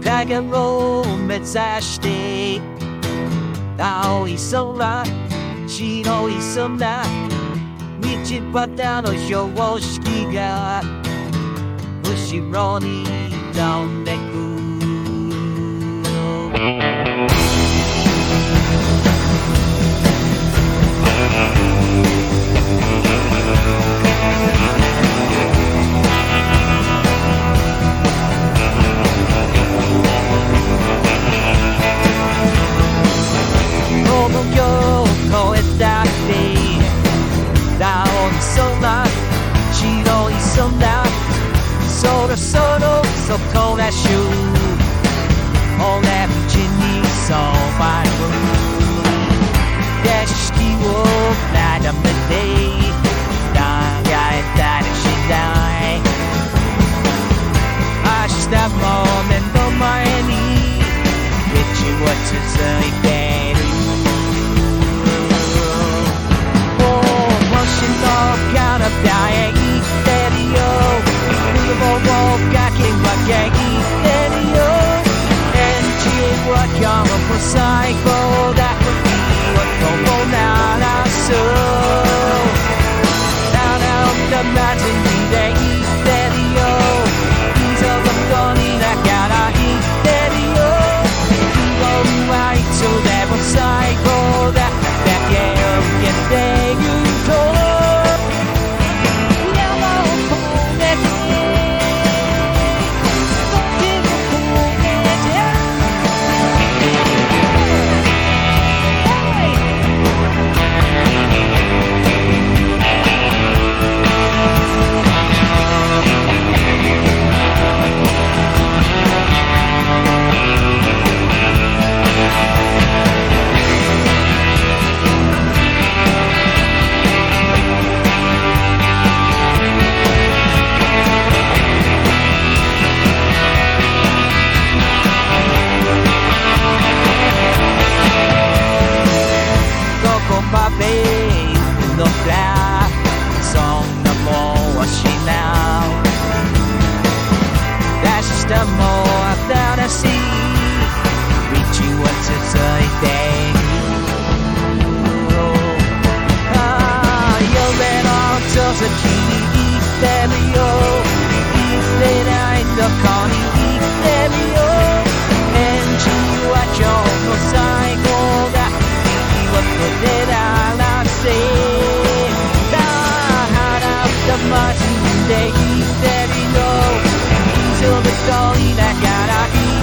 大河を目指して青い空白い空道端の標識が後ろに飛んでく A sun, so cold I shoot on that all by the road. Kama psycho that would be what Como now I saw. Now, now, imagine me, they she now. That's just a more fantasy, reaching what's its thing. 嫁の助手聞いてみよう言ってないとこに行ってみよう返事は今日も最高だ右は取れないしながら